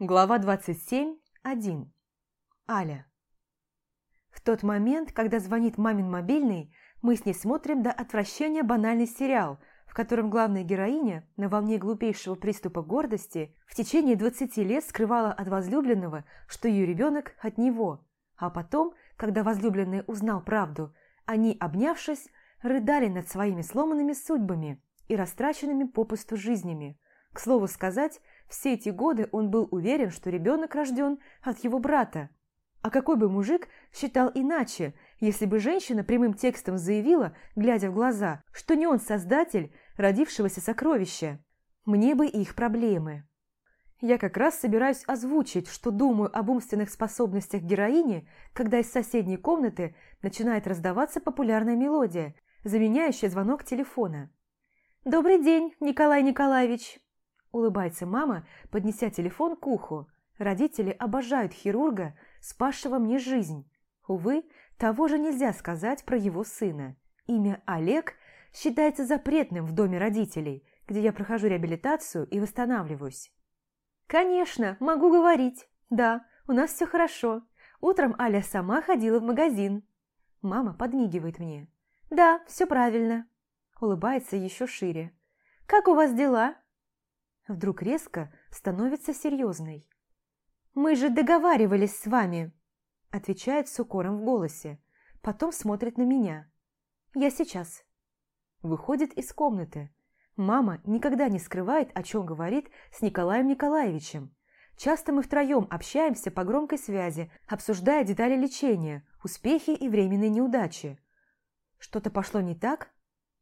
Глава 27.1. Аля. В тот момент, когда звонит мамин мобильный, мы с ней смотрим до отвращения банальный сериал, в котором главная героиня на волне глупейшего приступа гордости в течение 20 лет скрывала от возлюбленного, что ее ребенок от него. А потом, когда возлюбленный узнал правду, они, обнявшись, рыдали над своими сломанными судьбами и растраченными попусту жизнями. К слову сказать, все эти годы он был уверен, что ребенок рожден от его брата. А какой бы мужик считал иначе, если бы женщина прямым текстом заявила, глядя в глаза, что не он создатель родившегося сокровища? Мне бы их проблемы. Я как раз собираюсь озвучить, что думаю об умственных способностях героини, когда из соседней комнаты начинает раздаваться популярная мелодия, заменяющая звонок телефона. «Добрый день, Николай Николаевич!» Улыбается мама, поднеся телефон к уху. Родители обожают хирурга, спасшего мне жизнь. Увы, того же нельзя сказать про его сына. Имя Олег считается запретным в доме родителей, где я прохожу реабилитацию и восстанавливаюсь. «Конечно, могу говорить. Да, у нас все хорошо. Утром Аля сама ходила в магазин». Мама подмигивает мне. «Да, все правильно». Улыбается еще шире. «Как у вас дела?» Вдруг резко становится серьезной. «Мы же договаривались с вами!» Отвечает с укором в голосе. Потом смотрит на меня. «Я сейчас». Выходит из комнаты. Мама никогда не скрывает, о чем говорит с Николаем Николаевичем. Часто мы втроем общаемся по громкой связи, обсуждая детали лечения, успехи и временные неудачи. Что-то пошло не так?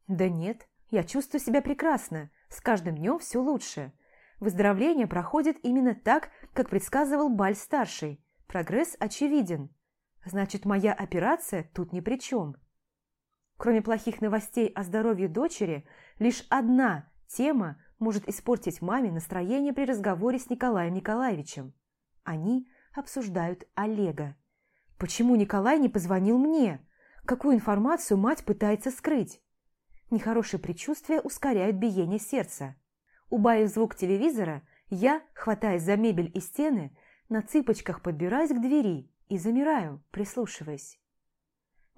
Да нет, я чувствую себя прекрасно, с каждым днем все лучше. Выздоровление проходит именно так, как предсказывал Баль-старший. Прогресс очевиден. Значит, моя операция тут ни при чем. Кроме плохих новостей о здоровье дочери, лишь одна тема может испортить маме настроение при разговоре с Николаем Николаевичем. Они обсуждают Олега. Почему Николай не позвонил мне? Какую информацию мать пытается скрыть? Нехорошие предчувствия ускоряют биение сердца. Убавив звук телевизора, я, хватаясь за мебель и стены, на цыпочках подбираюсь к двери и замираю, прислушиваясь.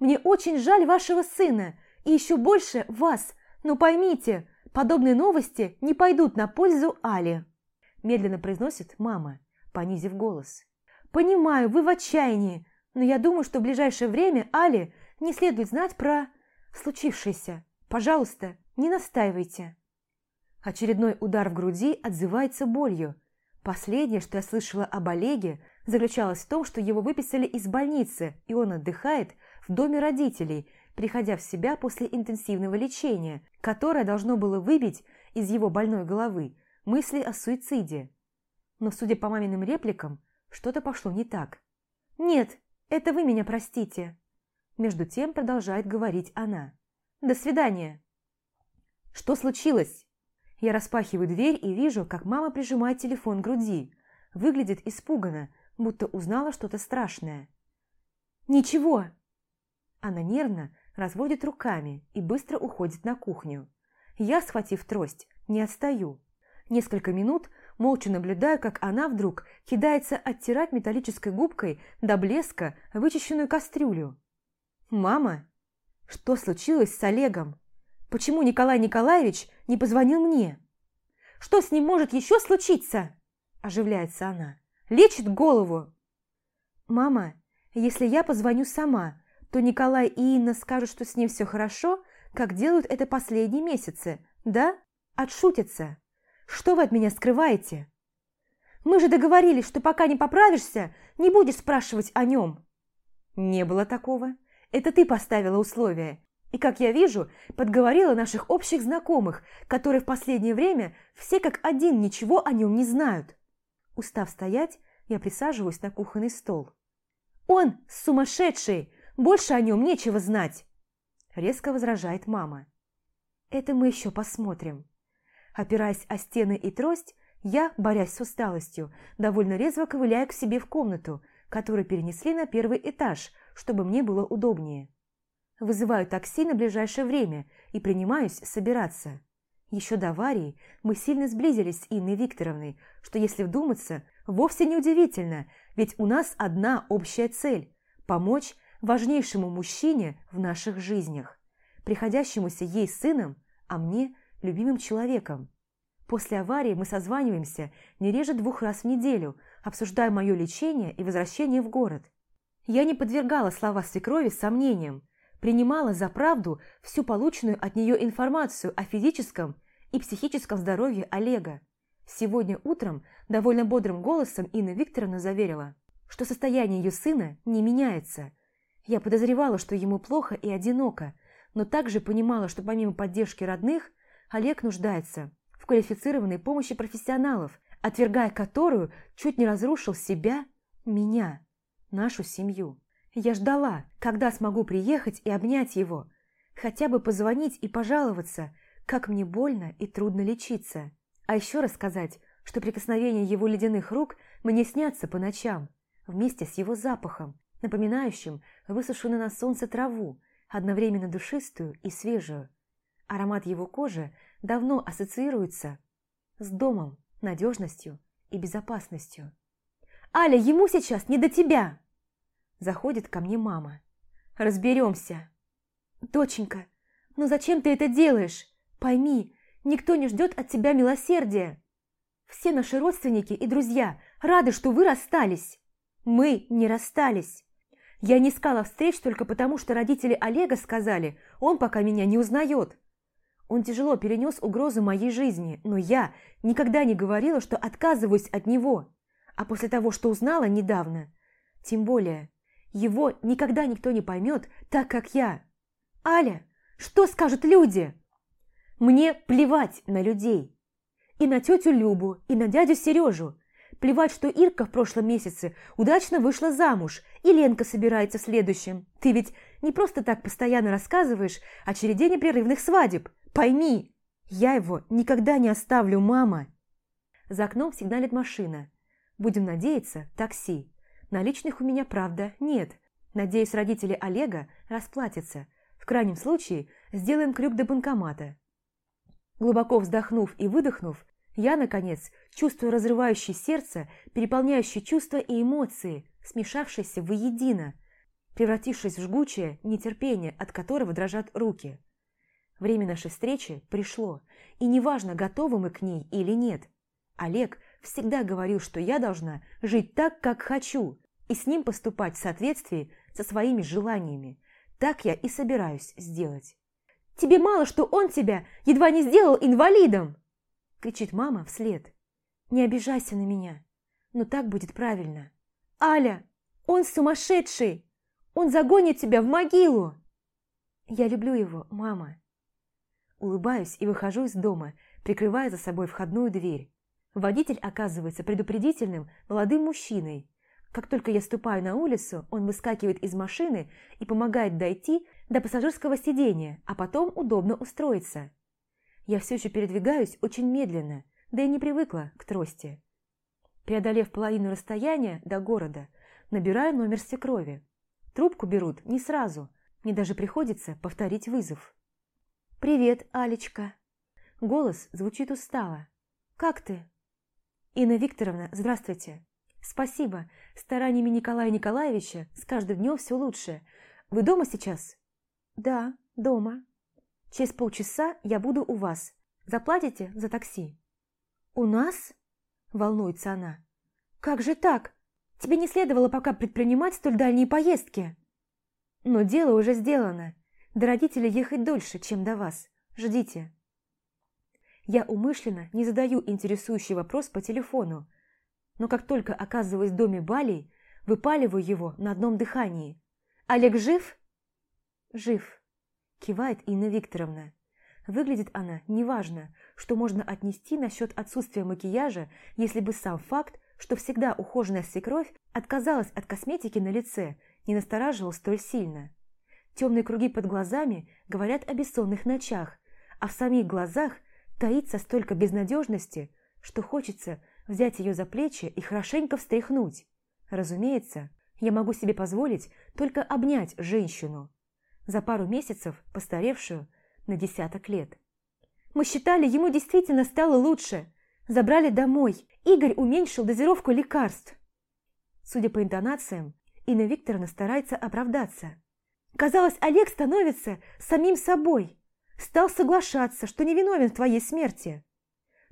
«Мне очень жаль вашего сына и еще больше вас, но поймите, подобные новости не пойдут на пользу Али», медленно произносит мама, понизив голос. «Понимаю, вы в отчаянии, но я думаю, что в ближайшее время Али не следует знать про случившееся. Пожалуйста, не настаивайте». Очередной удар в груди отзывается болью. Последнее, что я слышала об Олеге, заключалось в том, что его выписали из больницы, и он отдыхает в доме родителей, приходя в себя после интенсивного лечения, которое должно было выбить из его больной головы мысли о суициде. Но, судя по маминым репликам, что-то пошло не так. «Нет, это вы меня простите!» Между тем продолжает говорить она. «До свидания!» «Что случилось?» Я распахиваю дверь и вижу, как мама прижимает телефон к груди. Выглядит испуганно, будто узнала что-то страшное. «Ничего!» Она нервно разводит руками и быстро уходит на кухню. Я, схватив трость, не отстаю. Несколько минут молча наблюдаю, как она вдруг кидается оттирать металлической губкой до блеска вычищенную кастрюлю. «Мама, что случилось с Олегом?» Почему Николай Николаевич не позвонил мне? Что с ним может еще случиться? Оживляется она. Лечит голову. Мама, если я позвоню сама, то Николай и Инна скажут, что с ним все хорошо, как делают это последние месяцы, да? Отшутятся. Что вы от меня скрываете? Мы же договорились, что пока не поправишься, не будешь спрашивать о нем. Не было такого. Это ты поставила условия, и, как я вижу, подговорила наших общих знакомых, которые в последнее время все как один ничего о нем не знают. Устав стоять, я присаживаюсь на кухонный стол. «Он сумасшедший! Больше о нем нечего знать!» Резко возражает мама. «Это мы еще посмотрим». Опираясь о стены и трость, я, борясь с усталостью, довольно резво ковыляю к себе в комнату, которую перенесли на первый этаж, чтобы мне было удобнее. Вызываю такси на ближайшее время и принимаюсь собираться. Еще до аварии мы сильно сблизились с Инной Викторовной, что, если вдуматься, вовсе не удивительно, ведь у нас одна общая цель – помочь важнейшему мужчине в наших жизнях, приходящемуся ей сыном, а мне – любимым человеком. После аварии мы созваниваемся не реже двух раз в неделю, обсуждая мое лечение и возвращение в город. Я не подвергала слова свекрови сомнениям, принимала за правду всю полученную от нее информацию о физическом и психическом здоровье Олега. Сегодня утром довольно бодрым голосом Инна Викторовна заверила, что состояние ее сына не меняется. Я подозревала, что ему плохо и одиноко, но также понимала, что помимо поддержки родных, Олег нуждается в квалифицированной помощи профессионалов, отвергая которую чуть не разрушил себя, меня, нашу семью. Я ждала, когда смогу приехать и обнять его, хотя бы позвонить и пожаловаться, как мне больно и трудно лечиться. А еще рассказать, что прикосновения его ледяных рук мне снятся по ночам, вместе с его запахом, напоминающим высушенную на солнце траву, одновременно душистую и свежую. Аромат его кожи давно ассоциируется с домом, надежностью и безопасностью. «Аля, ему сейчас не до тебя!» Заходит ко мне мама. «Разберемся». «Доченька, ну зачем ты это делаешь? Пойми, никто не ждет от тебя милосердия. Все наши родственники и друзья рады, что вы расстались. Мы не расстались. Я не искала встреч только потому, что родители Олега сказали, он пока меня не узнает. Он тяжело перенес угрозу моей жизни, но я никогда не говорила, что отказываюсь от него. А после того, что узнала недавно, тем более, его никогда никто не поймет так, как я. Аля, что скажут люди? Мне плевать на людей. И на тетю Любу, и на дядю Сережу. Плевать, что Ирка в прошлом месяце удачно вышла замуж, и Ленка собирается в следующем. Ты ведь не просто так постоянно рассказываешь о череде непрерывных свадеб. Пойми, я его никогда не оставлю, мама. За окном сигналит машина. Будем надеяться, такси. Наличных у меня, правда, нет. Надеюсь, родители Олега расплатятся. В крайнем случае, сделаем крюк до банкомата. Глубоко вздохнув и выдохнув, я, наконец, чувствую разрывающее сердце, переполняющее чувства и эмоции, смешавшиеся воедино, превратившись в жгучее нетерпение, от которого дрожат руки. Время нашей встречи пришло, и неважно, готовы мы к ней или нет. Олег всегда говорил, что я должна жить так, как хочу, и с ним поступать в соответствии со своими желаниями. Так я и собираюсь сделать. «Тебе мало, что он тебя едва не сделал инвалидом!» кричит мама вслед. «Не обижайся на меня, но так будет правильно. Аля, он сумасшедший! Он загонит тебя в могилу!» «Я люблю его, мама!» Улыбаюсь и выхожу из дома, прикрывая за собой входную дверь. Водитель оказывается предупредительным молодым мужчиной. Как только я ступаю на улицу, он выскакивает из машины и помогает дойти до пассажирского сидения, а потом удобно устроиться. Я все еще передвигаюсь очень медленно, да и не привыкла к трости. Преодолев половину расстояния до города, набираю номер свекрови. Трубку берут не сразу, мне даже приходится повторить вызов. «Привет, Алечка!» Голос звучит устало. «Как ты?» «Инна Викторовна, здравствуйте!» «Спасибо. Стараниями Николая Николаевича с каждым днем все лучше. Вы дома сейчас?» «Да, дома. Через полчаса я буду у вас. Заплатите за такси?» «У нас?» – волнуется она. «Как же так? Тебе не следовало пока предпринимать столь дальние поездки?» «Но дело уже сделано. До родителей ехать дольше, чем до вас. Ждите». Я умышленно не задаю интересующий вопрос по телефону, но как только оказываюсь в доме Бали, выпаливаю его на одном дыхании. «Олег жив?» «Жив», – кивает Инна Викторовна. Выглядит она неважно, что можно отнести насчет отсутствия макияжа, если бы сам факт, что всегда ухоженная свекровь отказалась от косметики на лице, не настораживал столь сильно. Темные круги под глазами говорят о бессонных ночах, а в самих глазах – таится столько безнадежности, что хочется взять ее за плечи и хорошенько встряхнуть. Разумеется, я могу себе позволить только обнять женщину, за пару месяцев постаревшую на десяток лет. Мы считали, ему действительно стало лучше. Забрали домой. Игорь уменьшил дозировку лекарств. Судя по интонациям, Инна Викторовна старается оправдаться. Казалось, Олег становится самим собой. Стал соглашаться, что не виновен в твоей смерти.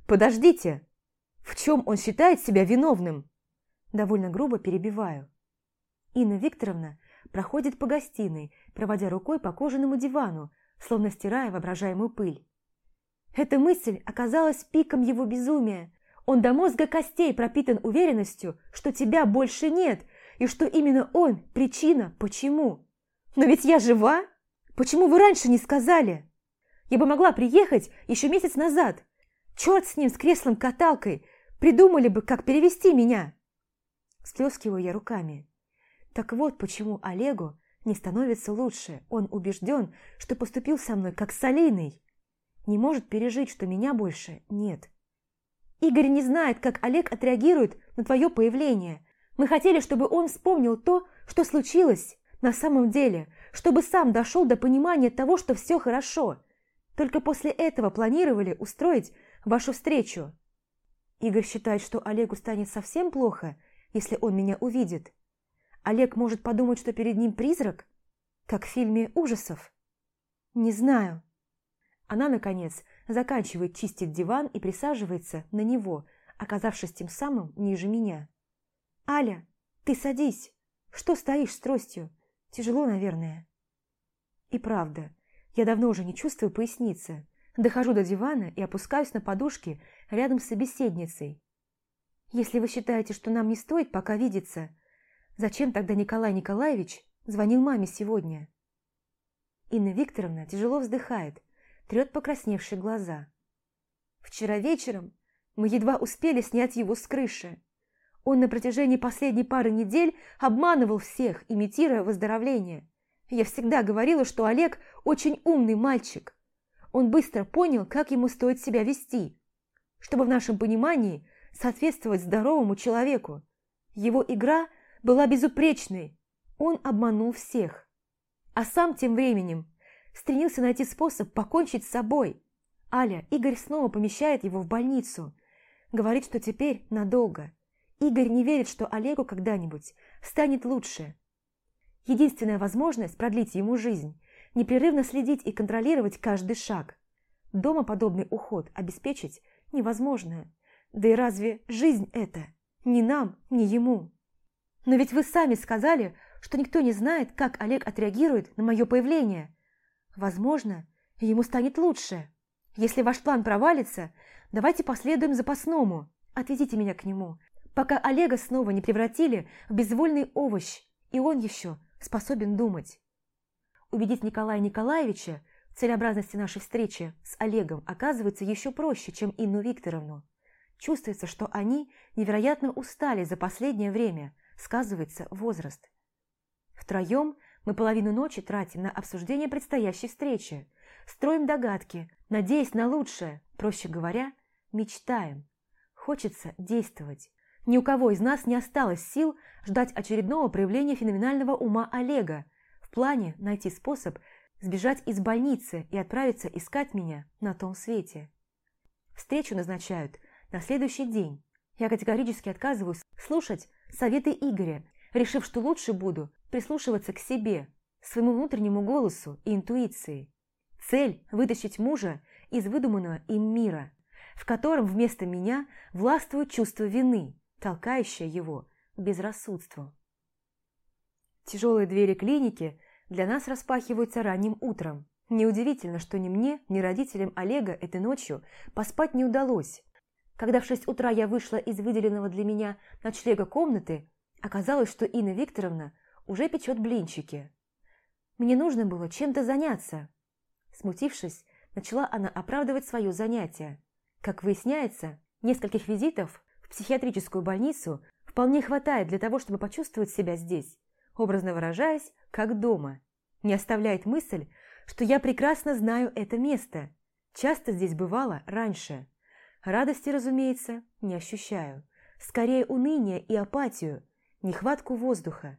Подождите, в чем он считает себя виновным? Довольно грубо перебиваю. Инна Викторовна проходит по гостиной, проводя рукой по кожаному дивану, словно стирая воображаемую пыль. Эта мысль оказалась пиком его безумия. Он до мозга костей пропитан уверенностью, что тебя больше нет, и что именно он – причина, почему. Но ведь я жива! Почему вы раньше не сказали? Я бы могла приехать еще месяц назад. Черт с ним, с креслом-каталкой. Придумали бы, как перевести меня. Сплескиваю я руками. Так вот, почему Олегу не становится лучше. Он убежден, что поступил со мной как с. Не может пережить, что меня больше нет. Игорь не знает, как Олег отреагирует на твое появление. Мы хотели, чтобы он вспомнил то, что случилось на самом деле, чтобы сам дошел до понимания того, что все хорошо. Только после этого планировали устроить вашу встречу. Игорь считает, что Олегу станет совсем плохо, если он меня увидит. Олег может подумать, что перед ним призрак, как в фильме ужасов. Не знаю. Она, наконец, заканчивает чистить диван и присаживается на него, оказавшись тем самым ниже меня. «Аля, ты садись. Что стоишь с тростью? Тяжело, наверное». И правда, я давно уже не чувствую поясницы. Дохожу до дивана и опускаюсь на подушки рядом с собеседницей. «Если вы считаете, что нам не стоит пока видеться, зачем тогда Николай Николаевич звонил маме сегодня?» Инна Викторовна тяжело вздыхает, трет покрасневшие глаза. «Вчера вечером мы едва успели снять его с крыши. Он на протяжении последней пары недель обманывал всех, имитируя выздоровление. Я всегда говорила, что Олег очень умный мальчик. Он быстро понял, как ему стоит себя вести, чтобы в нашем понимании соответствовать здоровому человеку. Его игра была безупречной, он обманул всех. А сам тем временем стремился найти способ покончить с собой. Аля, Игорь снова помещает его в больницу. Говорит, что теперь надолго. Игорь не верит, что Олегу когда-нибудь станет лучше. Единственная возможность продлить ему жизнь – непрерывно следить и контролировать каждый шаг. Дома подобный уход обеспечить невозможно. Да и разве жизнь это? Ни нам, ни ему. Но ведь вы сами сказали, что никто не знает, как Олег отреагирует на мое появление. Возможно, ему станет лучше. Если ваш план провалится, давайте последуем запасному. Отведите меня к нему пока Олега снова не превратили в безвольный овощ, и он еще способен думать. Убедить Николая Николаевича в целеобразности нашей встречи с Олегом оказывается еще проще, чем Инну Викторовну. Чувствуется, что они невероятно устали за последнее время, сказывается возраст. Втроем мы половину ночи тратим на обсуждение предстоящей встречи, строим догадки, надеясь на лучшее, проще говоря, мечтаем. Хочется действовать. Ни у кого из нас не осталось сил ждать очередного проявления феноменального ума Олега в плане найти способ сбежать из больницы и отправиться искать меня на том свете. Встречу назначают на следующий день. Я категорически отказываюсь слушать советы Игоря, решив, что лучше буду прислушиваться к себе, своему внутреннему голосу и интуиции. Цель – вытащить мужа из выдуманного им мира, в котором вместо меня властвует чувство вины, толкающая его к безрассудству. Тяжелые двери клиники для нас распахиваются ранним утром. Неудивительно, что ни мне, ни родителям Олега этой ночью поспать не удалось. Когда в шесть утра я вышла из выделенного для меня ночлега комнаты, оказалось, что Инна Викторовна уже печет блинчики. Мне нужно было чем-то заняться. Смутившись, начала она оправдывать свое занятие. Как выясняется, нескольких визитов в психиатрическую больницу вполне хватает для того, чтобы почувствовать себя здесь, образно выражаясь, как дома. Не оставляет мысль, что я прекрасно знаю это место. Часто здесь бывало раньше. Радости, разумеется, не ощущаю. Скорее уныние и апатию, нехватку воздуха.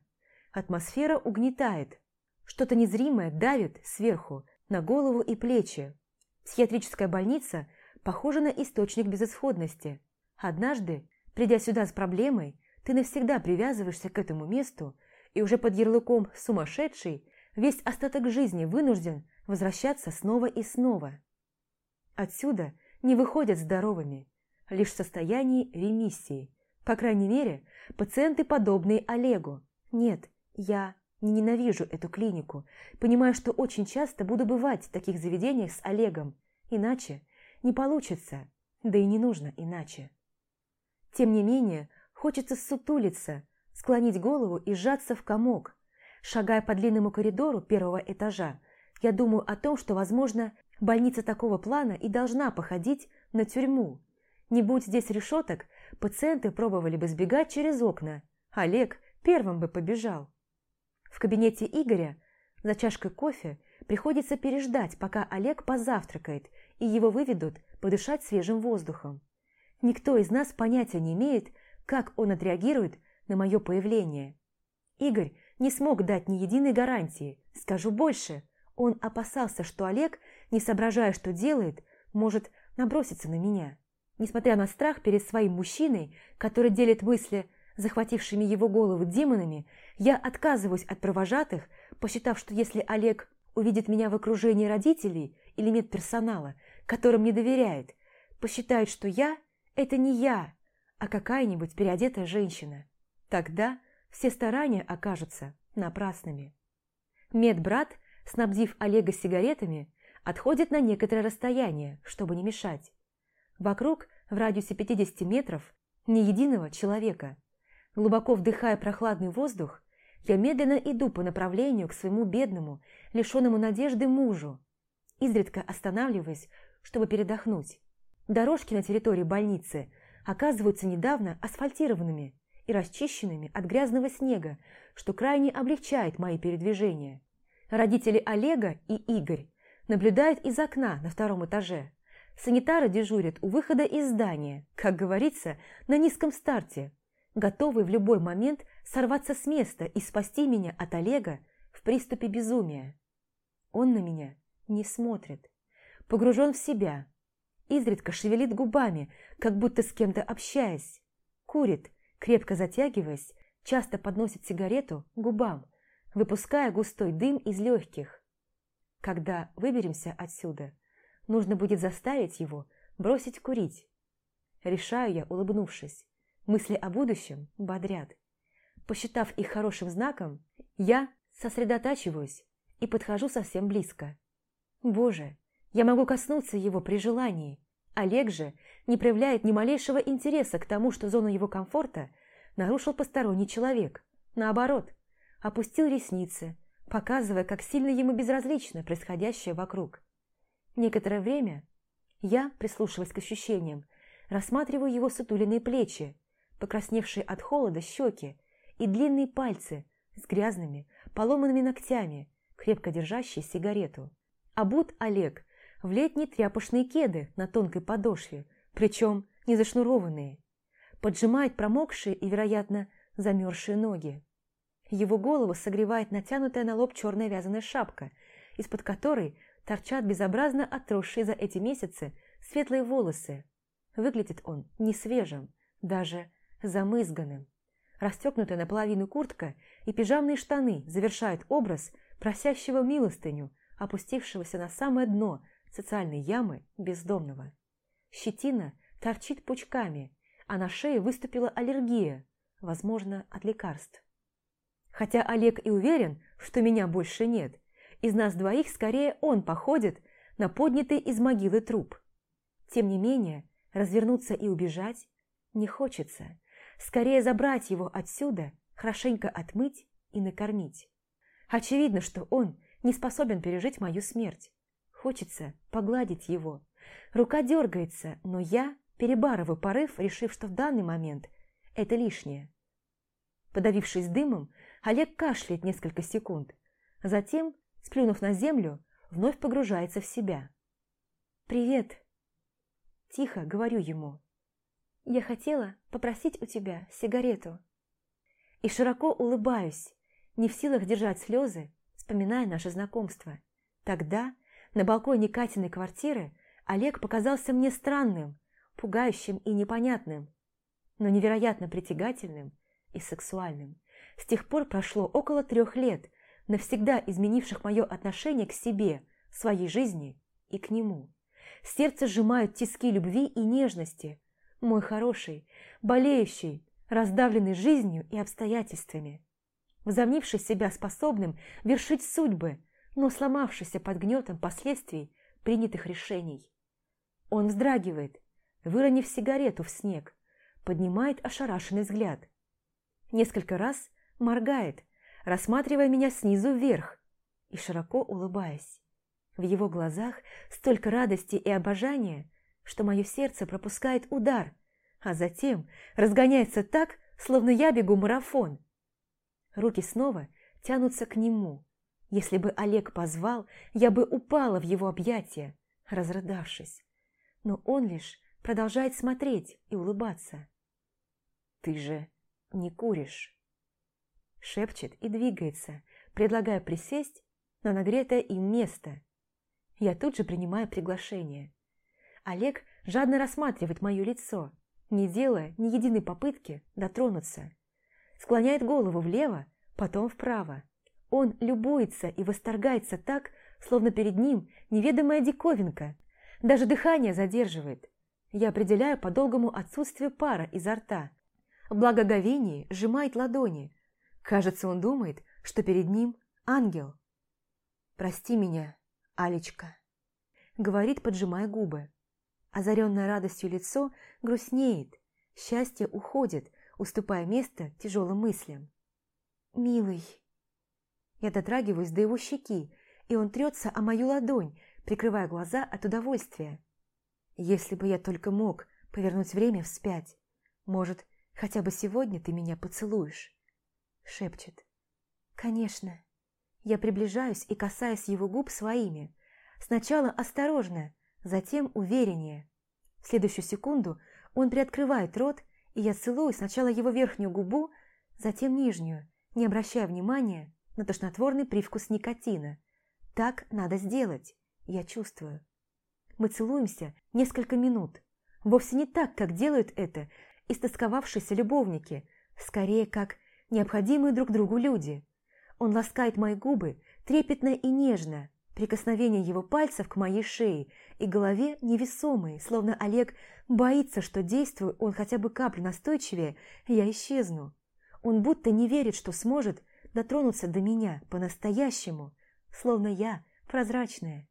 Атмосфера угнетает. Что-то незримое давит сверху, на голову и плечи. Психиатрическая больница похожа на источник безысходности. Однажды, придя сюда с проблемой, ты навсегда привязываешься к этому месту и уже под ярлыком «сумасшедший» весь остаток жизни вынужден возвращаться снова и снова. Отсюда не выходят здоровыми, лишь в состоянии ремиссии. По крайней мере, пациенты, подобные Олегу. Нет, я не ненавижу эту клинику, понимаю, что очень часто буду бывать в таких заведениях с Олегом, иначе не получится, да и не нужно иначе. Тем не менее, хочется сутулиться, склонить голову и сжаться в комок. Шагая по длинному коридору первого этажа, я думаю о том, что, возможно, больница такого плана и должна походить на тюрьму. Не будь здесь решеток, пациенты пробовали бы сбегать через окна. Олег первым бы побежал. В кабинете Игоря за чашкой кофе приходится переждать, пока Олег позавтракает, и его выведут подышать свежим воздухом. Никто из нас понятия не имеет, как он отреагирует на мое появление. Игорь не смог дать ни единой гарантии. Скажу больше, он опасался, что Олег, не соображая, что делает, может наброситься на меня. Несмотря на страх перед своим мужчиной, который делит мысли захватившими его голову демонами, я отказываюсь от провожатых, посчитав, что если Олег увидит меня в окружении родителей или медперсонала, которым не доверяет, посчитает, что я – это не я, а какая-нибудь переодетая женщина. Тогда все старания окажутся напрасными. Медбрат, снабдив Олега сигаретами, отходит на некоторое расстояние, чтобы не мешать. Вокруг, в радиусе 50 метров, ни единого человека. Глубоко вдыхая прохладный воздух, я медленно иду по направлению к своему бедному, лишенному надежды мужу, изредка останавливаясь, чтобы передохнуть. Дорожки на территории больницы оказываются недавно асфальтированными и расчищенными от грязного снега, что крайне облегчает мои передвижения. Родители Олега и Игорь наблюдают из окна на втором этаже. Санитары дежурят у выхода из здания, как говорится, на низком старте, готовые в любой момент сорваться с места и спасти меня от Олега в приступе безумия. Он на меня не смотрит, погружен в себя, изредка шевелит губами, как будто с кем-то общаясь, курит, крепко затягиваясь, часто подносит сигарету губам, выпуская густой дым из легких. Когда выберемся отсюда, нужно будет заставить его бросить курить. Решаю я, улыбнувшись. Мысли о будущем бодрят. Посчитав их хорошим знаком, я сосредотачиваюсь и подхожу совсем близко. Боже, я могу коснуться его при желании. Олег же не проявляет ни малейшего интереса к тому, что зону его комфорта нарушил посторонний человек. Наоборот, опустил ресницы, показывая, как сильно ему безразлично происходящее вокруг. Некоторое время я, прислушиваясь к ощущениям, рассматриваю его сутуленные плечи, покрасневшие от холода щеки и длинные пальцы с грязными, поломанными ногтями, крепко держащие сигарету. Обут Олег в летние тряпочные кеды на тонкой подошве, причем не зашнурованные. Поджимает промокшие и, вероятно, замерзшие ноги. Его голову согревает натянутая на лоб черная вязаная шапка, из-под которой торчат безобразно отросшие за эти месяцы светлые волосы. Выглядит он не свежим, даже замызганным. Расстегнутая наполовину куртка и пижамные штаны завершают образ просящего милостыню, опустившегося на самое дно социальной ямы бездомного. Щетина торчит пучками, а на шее выступила аллергия, возможно, от лекарств. Хотя Олег и уверен, что меня больше нет, из нас двоих скорее он походит на поднятый из могилы труп. Тем не менее, развернуться и убежать не хочется. Скорее забрать его отсюда, хорошенько отмыть и накормить. Очевидно, что он не способен пережить мою смерть. Хочется погладить его. Рука дергается, но я перебарываю порыв, решив, что в данный момент это лишнее. Подавившись дымом, Олег кашляет несколько секунд. Затем, сплюнув на землю, вновь погружается в себя. «Привет!» Тихо говорю ему. Я хотела попросить у тебя сигарету. И широко улыбаюсь, не в силах держать слезы, вспоминая наше знакомство. Тогда, на балконе Катиной квартиры, Олег показался мне странным, пугающим и непонятным, но невероятно притягательным и сексуальным. С тех пор прошло около трех лет, навсегда изменивших мое отношение к себе, своей жизни и к нему. Сердце сжимают тиски любви и нежности. Мой хороший, болеющий, раздавленный жизнью и обстоятельствами. Возомнивший себя способным вершить судьбы, но сломавшийся под гнетом последствий принятых решений. Он вздрагивает, выронив сигарету в снег, поднимает ошарашенный взгляд. Несколько раз моргает, рассматривая меня снизу вверх и широко улыбаясь. В его глазах столько радости и обожания, что мое сердце пропускает удар, а затем разгоняется так, словно я бегу марафон. Руки снова тянутся к нему. Если бы Олег позвал, я бы упала в его объятия, разрыдавшись. Но он лишь продолжает смотреть и улыбаться. «Ты же не куришь?» Шепчет и двигается, предлагая присесть на нагретое им место – я тут же принимаю приглашение. Олег жадно рассматривает мое лицо, не делая ни единой попытки дотронуться. Склоняет голову влево, потом вправо. Он любуется и восторгается так, словно перед ним неведомая диковинка. Даже дыхание задерживает. Я определяю по долгому отсутствию пара изо рта. В благоговении сжимает ладони. Кажется, он думает, что перед ним ангел. «Прости меня», Алечка. Говорит, поджимая губы. Озаренное радостью лицо грустнеет, счастье уходит, уступая место тяжелым мыслям. «Милый». Я дотрагиваюсь до его щеки, и он трется о мою ладонь, прикрывая глаза от удовольствия. Если бы я только мог повернуть время вспять, может, хотя бы сегодня ты меня поцелуешь?» Шепчет. «Конечно». Я приближаюсь и касаюсь его губ своими. Сначала осторожно, затем увереннее. В следующую секунду он приоткрывает рот, и я целую сначала его верхнюю губу, затем нижнюю, не обращая внимания на тошнотворный привкус никотина. Так надо сделать, я чувствую. Мы целуемся несколько минут. Вовсе не так, как делают это истосковавшиеся любовники, скорее как необходимые друг другу люди. Он ласкает мои губы трепетно и нежно. Прикосновение его пальцев к моей шее и голове невесомые, словно Олег боится, что действую он хотя бы каплю настойчивее, я исчезну. Он будто не верит, что сможет дотронуться до меня по-настоящему, словно я прозрачная.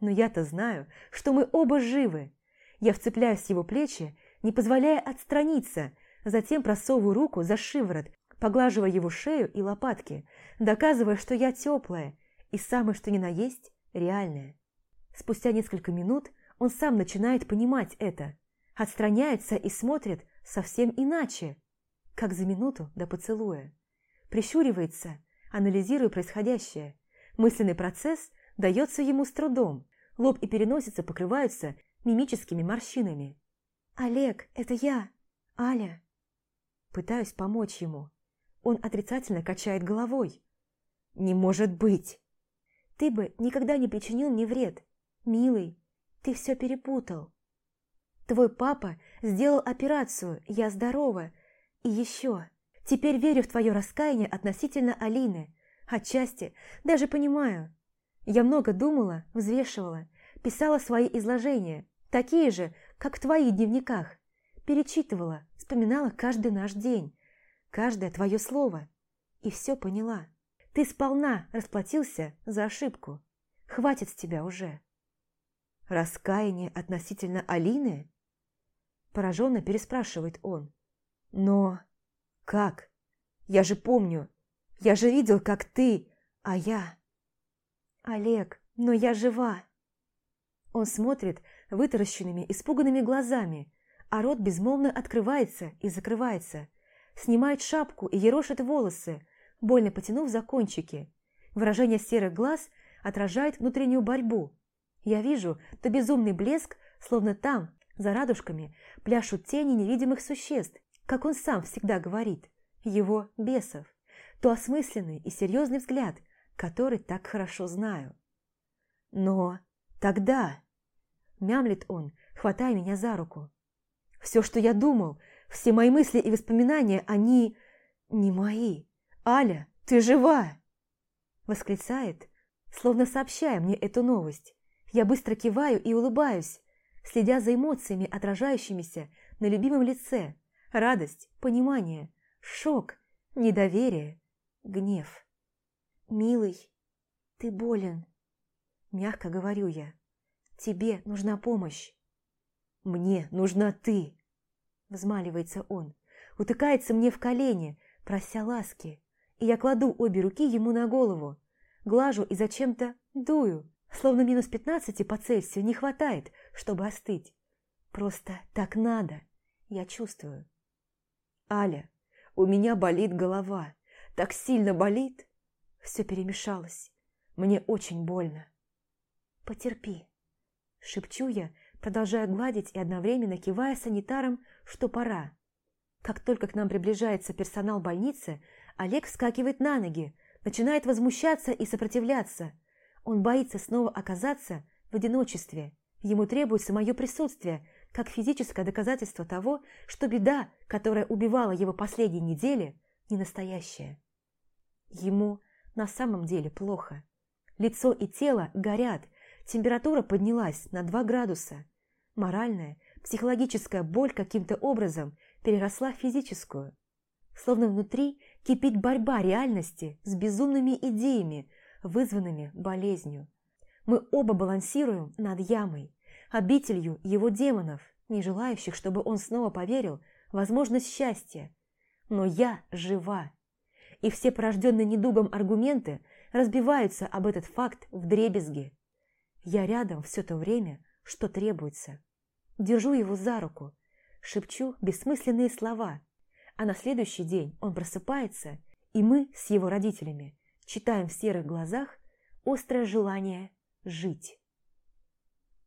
Но я-то знаю, что мы оба живы. Я вцепляюсь в его плечи, не позволяя отстраниться, затем просовываю руку за шиворот поглаживая его шею и лопатки, доказывая, что я теплая и самое что ни на есть реальное. Спустя несколько минут он сам начинает понимать это, отстраняется и смотрит совсем иначе, как за минуту до поцелуя. Прищуривается, анализируя происходящее. Мысленный процесс дается ему с трудом, лоб и переносица покрываются мимическими морщинами. «Олег, это я, Аля!» Пытаюсь помочь ему, он отрицательно качает головой. «Не может быть!» «Ты бы никогда не причинил мне вред. Милый, ты все перепутал. Твой папа сделал операцию, я здорова. И еще, теперь верю в твое раскаяние относительно Алины. Отчасти даже понимаю. Я много думала, взвешивала, писала свои изложения, такие же, как в твоих дневниках. Перечитывала, вспоминала каждый наш день каждое твое слово. И все поняла. Ты сполна расплатился за ошибку. Хватит с тебя уже. Раскаяние относительно Алины? Пораженно переспрашивает он. Но как? Я же помню. Я же видел, как ты, а я... Олег, но я жива. Он смотрит вытаращенными, испуганными глазами, а рот безмолвно открывается и закрывается – снимает шапку и ерошит волосы, больно потянув за кончики. Выражение серых глаз отражает внутреннюю борьбу. Я вижу то безумный блеск, словно там, за радужками, пляшут тени невидимых существ, как он сам всегда говорит, его бесов, то осмысленный и серьезный взгляд, который так хорошо знаю. Но тогда... Мямлит он, хватая меня за руку. Все, что я думал, все мои мысли и воспоминания, они не мои. Аля, ты жива! Восклицает, словно сообщая мне эту новость. Я быстро киваю и улыбаюсь, следя за эмоциями, отражающимися на любимом лице. Радость, понимание, шок, недоверие, гнев. «Милый, ты болен», – мягко говорю я. «Тебе нужна помощь». «Мне нужна ты», – взмаливается он, утыкается мне в колени, прося ласки, и я кладу обе руки ему на голову, глажу и зачем-то дую, словно минус пятнадцати по Цельсию не хватает, чтобы остыть. Просто так надо, я чувствую. Аля, у меня болит голова, так сильно болит. Все перемешалось, мне очень больно. Потерпи, шепчу я, продолжая гладить и одновременно кивая санитарам, что пора. Как только к нам приближается персонал больницы, Олег вскакивает на ноги, начинает возмущаться и сопротивляться. Он боится снова оказаться в одиночестве. Ему требуется мое присутствие, как физическое доказательство того, что беда, которая убивала его последние недели, не настоящая. Ему на самом деле плохо. Лицо и тело горят, температура поднялась на 2 градуса. Моральная, психологическая боль каким-то образом переросла в физическую. Словно внутри кипит борьба реальности с безумными идеями, вызванными болезнью. Мы оба балансируем над ямой, обителью его демонов, не желающих, чтобы он снова поверил в возможность счастья. Но я жива, и все порожденные недугом аргументы разбиваются об этот факт в дребезги. Я рядом все то время, что требуется. Держу его за руку, шепчу бессмысленные слова, а на следующий день он просыпается, и мы с его родителями читаем в серых глазах острое желание жить.